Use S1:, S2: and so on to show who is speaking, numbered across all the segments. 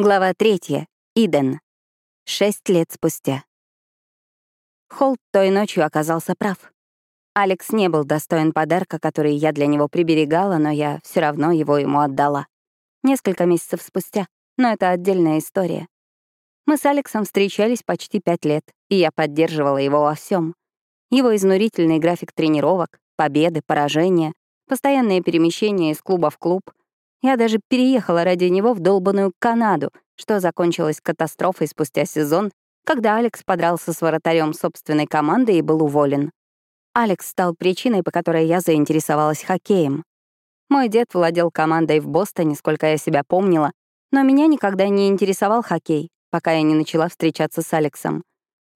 S1: Глава третья. Иден. Шесть лет спустя. Холт той ночью оказался прав. Алекс не был достоин подарка, который я для него приберегала, но я все равно его ему отдала. Несколько месяцев спустя, но это отдельная история. Мы с Алексом встречались почти пять лет, и я поддерживала его во всем. Его изнурительный график тренировок, победы, поражения, постоянные перемещения из клуба в клуб, я даже переехала ради него в долбанную Канаду, что закончилось катастрофой спустя сезон, когда Алекс подрался с вратарем собственной команды и был уволен. Алекс стал причиной, по которой я заинтересовалась хоккеем. Мой дед владел командой в Бостоне, сколько я себя помнила, но меня никогда не интересовал хоккей, пока я не начала встречаться с Алексом.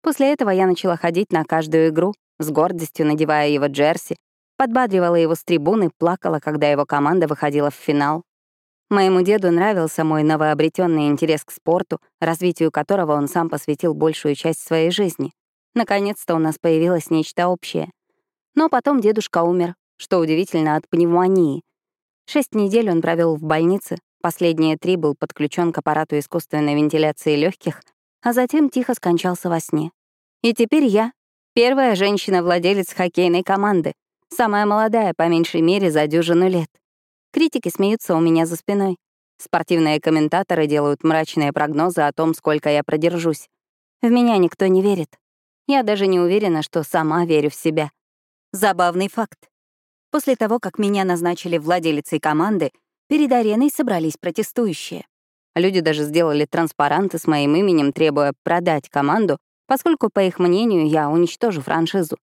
S1: После этого я начала ходить на каждую игру, с гордостью надевая его джерси, подбадривала его с трибуны, плакала, когда его команда выходила в финал. Моему деду нравился мой новообретенный интерес к спорту, развитию которого он сам посвятил большую часть своей жизни. Наконец-то у нас появилось нечто общее. Но потом дедушка умер, что удивительно, от пневмонии. Шесть недель он провел в больнице, последние три был подключен к аппарату искусственной вентиляции легких, а затем тихо скончался во сне. И теперь я — первая женщина-владелец хоккейной команды, самая молодая, по меньшей мере, за дюжину лет. Критики смеются у меня за спиной. Спортивные комментаторы делают мрачные прогнозы о том, сколько я продержусь. В меня никто не верит. Я даже не уверена, что сама верю в себя. Забавный факт. После того, как меня назначили владелицей команды, перед ареной собрались протестующие. Люди даже сделали транспаранты с моим именем, требуя продать команду, поскольку, по их мнению, я уничтожу франшизу.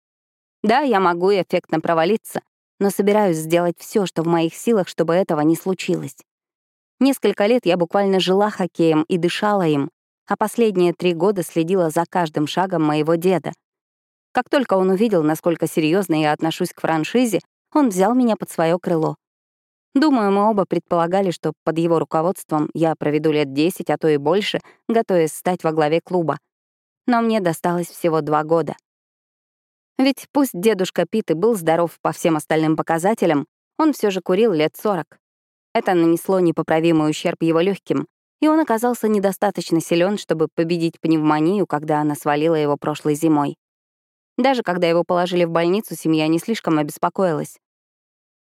S1: Да, я могу эффектно провалиться, но собираюсь сделать все, что в моих силах, чтобы этого не случилось. Несколько лет я буквально жила хоккеем и дышала им, а последние три года следила за каждым шагом моего деда. Как только он увидел, насколько серьезно я отношусь к франшизе, он взял меня под свое крыло. Думаю, мы оба предполагали, что под его руководством я проведу лет 10, а то и больше, готовясь стать во главе клуба. Но мне досталось всего два года. Ведь пусть дедушка Пит и был здоров по всем остальным показателям, он все же курил лет 40. Это нанесло непоправимый ущерб его легким, и он оказался недостаточно силен, чтобы победить пневмонию, когда она свалила его прошлой зимой. Даже когда его положили в больницу, семья не слишком обеспокоилась.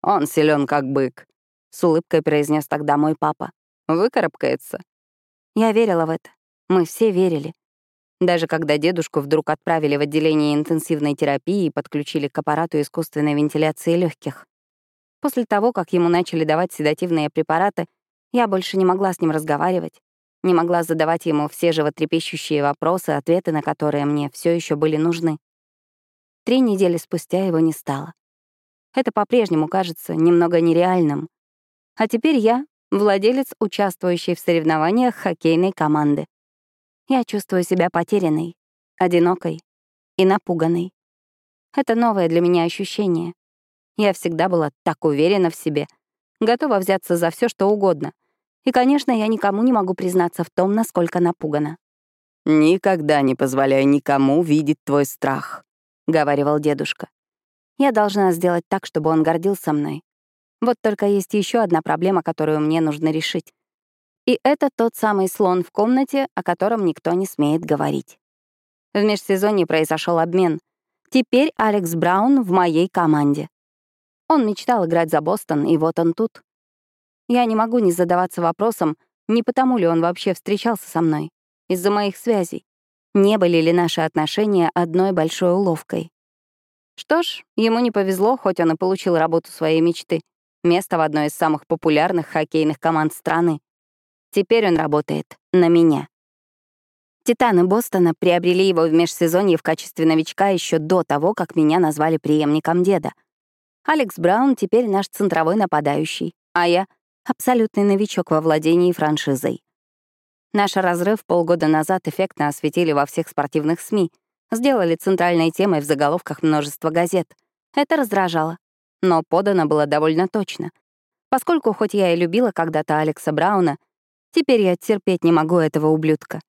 S1: «Он силен как бык», — с улыбкой произнес тогда мой папа. «Выкарабкается». Я верила в это. Мы все верили. Даже когда дедушку вдруг отправили в отделение интенсивной терапии и подключили к аппарату искусственной вентиляции легких. После того, как ему начали давать седативные препараты, я больше не могла с ним разговаривать, не могла задавать ему все животрепещущие вопросы, ответы на которые мне все еще были нужны. Три недели спустя его не стало. Это по-прежнему кажется немного нереальным. А теперь я — владелец, участвующий в соревнованиях хоккейной команды. Я чувствую себя потерянной, одинокой и напуганной. Это новое для меня ощущение. Я всегда была так уверена в себе, готова взяться за все, что угодно. И, конечно, я никому не могу признаться в том, насколько напугана.
S2: «Никогда не позволяй никому видеть твой страх», — говаривал дедушка.
S1: Я должна сделать так, чтобы он гордился мной. Вот только есть еще одна проблема, которую мне нужно решить. И это тот самый слон в комнате, о котором никто не смеет говорить. В межсезонье произошел обмен. Теперь Алекс Браун в моей команде. Он мечтал играть за Бостон, и вот он тут. Я не могу не задаваться вопросом, не потому ли он вообще встречался со мной, из-за моих связей. Не были ли наши отношения одной большой уловкой? Что ж, ему не повезло, хоть он и получил работу своей мечты. Место в одной из самых популярных хоккейных команд страны. Теперь он работает на меня. Титаны Бостона приобрели его в межсезонье в качестве новичка еще до того, как меня назвали преемником деда. Алекс Браун теперь наш центровой нападающий, а я — абсолютный новичок во владении франшизой. Наш разрыв полгода назад эффектно осветили во всех спортивных СМИ, сделали центральной темой в заголовках множества газет. Это раздражало. Но подано было довольно точно. Поскольку хоть я и любила когда-то Алекса Брауна, Теперь я терпеть не могу этого ублюдка.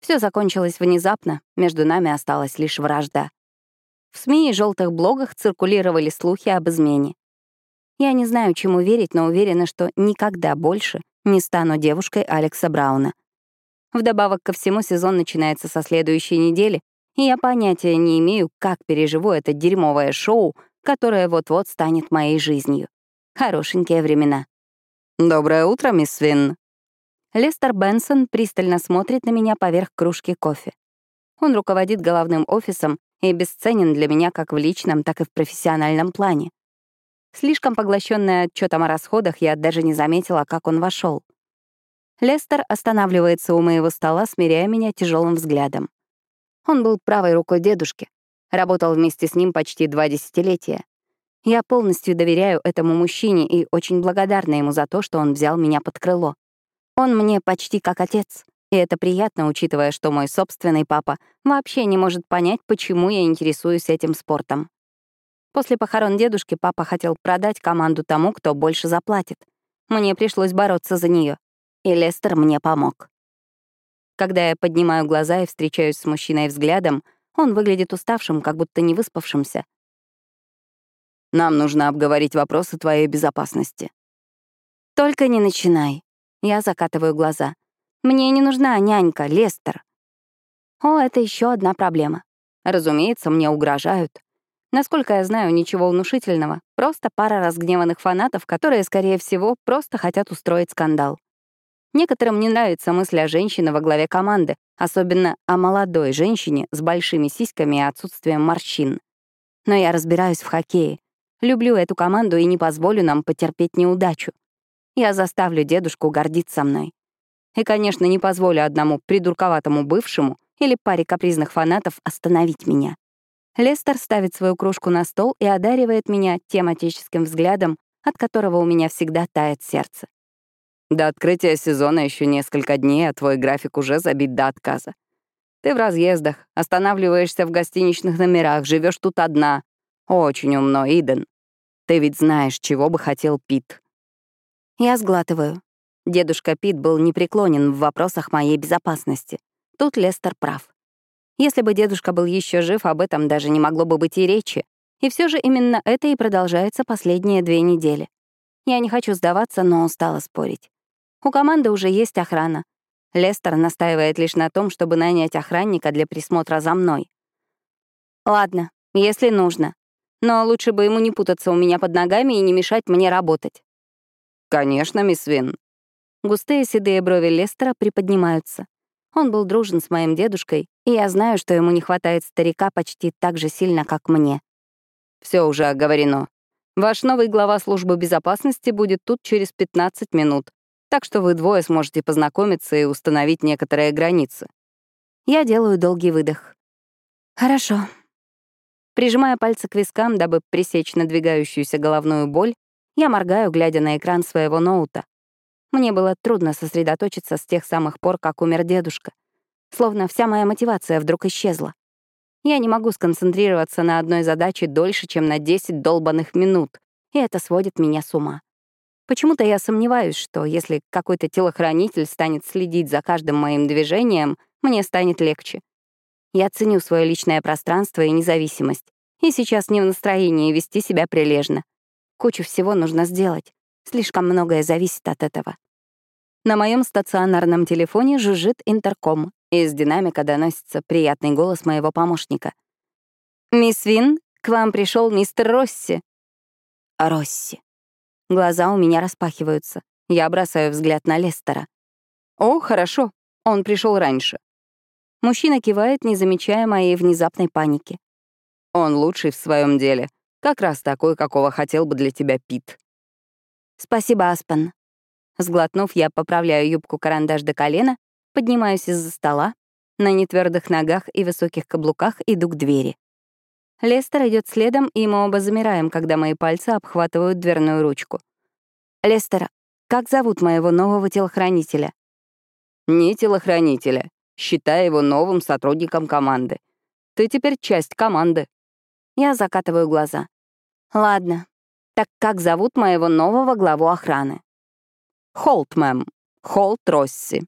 S1: Все закончилось внезапно, между нами осталась лишь вражда. В СМИ и желтых блогах циркулировали слухи об измене. Я не знаю, чему верить, но уверена, что никогда больше не стану девушкой Алекса Брауна. Вдобавок ко всему сезон начинается со следующей недели, и я понятия не имею, как переживу это дерьмовое шоу, которое вот-вот станет моей жизнью. Хорошенькие времена.
S2: «Доброе утро, мисс Свин».
S1: Лестер Бенсон пристально смотрит на меня поверх кружки кофе. Он руководит головным офисом и бесценен для меня как в личном, так и в профессиональном плане. Слишком поглощенная отчетом о расходах, я даже не заметила, как он вошел. Лестер останавливается у моего стола, смиряя меня тяжелым взглядом. Он был правой рукой дедушки, работал вместе с ним почти два десятилетия. Я полностью доверяю этому мужчине и очень благодарна ему за то, что он взял меня под крыло. Он мне почти как отец, и это приятно, учитывая, что мой собственный папа вообще не может понять, почему я интересуюсь этим спортом. После похорон дедушки папа хотел продать команду тому, кто больше заплатит. Мне пришлось бороться за нее, и Лестер мне помог. Когда я поднимаю глаза и встречаюсь с мужчиной взглядом, он выглядит уставшим, как будто не выспавшимся.
S2: Нам нужно обговорить вопросы твоей безопасности.
S1: Только не начинай. Я закатываю глаза. Мне не нужна нянька, Лестер. О, это еще одна проблема. Разумеется, мне угрожают. Насколько я знаю, ничего внушительного. Просто пара разгневанных фанатов, которые, скорее всего, просто хотят устроить скандал. Некоторым не нравится мысль о женщине во главе команды, особенно о молодой женщине с большими сиськами и отсутствием морщин. Но я разбираюсь в хоккее. Люблю эту команду и не позволю нам потерпеть неудачу. Я заставлю дедушку гордиться мной. И, конечно, не позволю одному придурковатому бывшему или паре капризных фанатов остановить меня. Лестер ставит свою кружку на стол и одаривает меня тем отеческим взглядом, от которого у меня всегда тает сердце.
S2: До открытия сезона еще несколько дней, а твой график уже забит до отказа. Ты в разъездах, останавливаешься в гостиничных номерах, живешь тут одна. Очень умно, Иден. Ты ведь знаешь, чего бы хотел Пит.
S1: Я сглатываю. Дедушка Пит был непреклонен в вопросах моей безопасности. Тут Лестер прав. Если бы дедушка был еще жив, об этом даже не могло бы быть и речи. И все же именно это и продолжается последние две недели. Я не хочу сдаваться, но устала спорить. У команды уже есть охрана. Лестер настаивает лишь на том, чтобы нанять охранника для присмотра за мной. Ладно, если нужно. Но лучше бы ему не путаться у меня под ногами и не мешать мне работать.
S2: Конечно, мисс Вин.
S1: Густые седые брови Лестера приподнимаются. Он был дружен с моим дедушкой, и я знаю, что ему не хватает старика почти так же сильно, как мне.
S2: Все уже оговорено. Ваш новый глава службы безопасности будет тут через 15 минут так что вы двое сможете познакомиться и установить некоторые границы.
S1: Я делаю долгий выдох. Хорошо. Прижимая пальцы к вискам, дабы пресечь надвигающуюся головную боль, я моргаю, глядя на экран своего ноута. Мне было трудно сосредоточиться с тех самых пор, как умер дедушка. Словно вся моя мотивация вдруг исчезла. Я не могу сконцентрироваться на одной задаче дольше, чем на 10 долбанных минут, и это сводит меня с ума. Почему-то я сомневаюсь, что если какой-то телохранитель станет следить за каждым моим движением, мне станет легче. Я ценю свое личное пространство и независимость, и сейчас не в настроении вести себя прилежно. Кучу всего нужно сделать. Слишком многое зависит от этого. На моем стационарном телефоне жужжит интерком, и из динамика доносится приятный голос моего помощника. «Мисс Вин, к вам пришел мистер Росси». Росси. Глаза у меня распахиваются. Я бросаю взгляд на Лестера.
S2: «О, хорошо. Он пришел раньше».
S1: Мужчина кивает, не замечая моей внезапной паники.
S2: «Он лучший в своем деле. Как раз такой, какого хотел бы для тебя Пит».
S1: «Спасибо, Аспен». Сглотнув, я поправляю юбку-карандаш до колена, поднимаюсь из-за стола, на нетвердых ногах и высоких каблуках иду к двери. Лестер идет следом, и мы оба замираем, когда мои пальцы обхватывают дверную ручку. «Лестер, как зовут моего нового телохранителя?»
S2: «Не телохранителя. Считай его новым сотрудником команды. Ты теперь часть команды».
S1: Я закатываю глаза. «Ладно. Так как зовут моего нового главу охраны?»
S2: «Холт, мэм. Холт Росси».